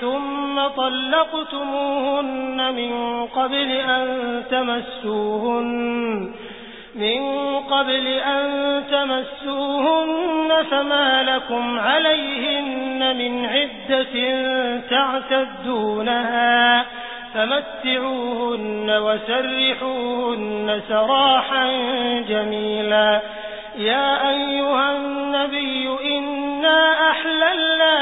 ثم طلقتموهن من قبل أن تمسوهن من قبل أن تمسوهن فما لكم عليهن من عدة تعتدونها فمتعوهن وسرحوهن سراحا جميلا. يا أيها النبي إنا أحللنا